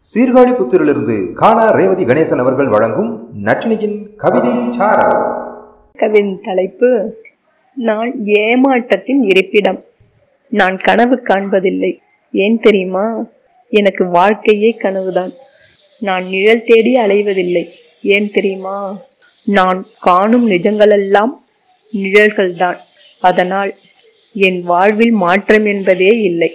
சீர்காழி புத்திரிலிருந்து காணா ரேவதி கணேசன் அவர்கள் வழங்கும் நட்டினியின் கவிதை சாரா கவின் தலைப்பு நான் ஏமாற்றத்தின் இருப்பிடம். நான் கனவு காண்பதில்லை. ஏன் தெரியுமா? எனக்கு வாழ்க்கையே கனவுதான். நான் நிழல் தேடி அலைவதில்லை. ஏன் தெரியுமா? நான் காணும் நிஜங்களெல்லாம் நிழல்கள்தான். அதனால் என் வாழ்வில் மாற்றம் என்பதே இல்லை.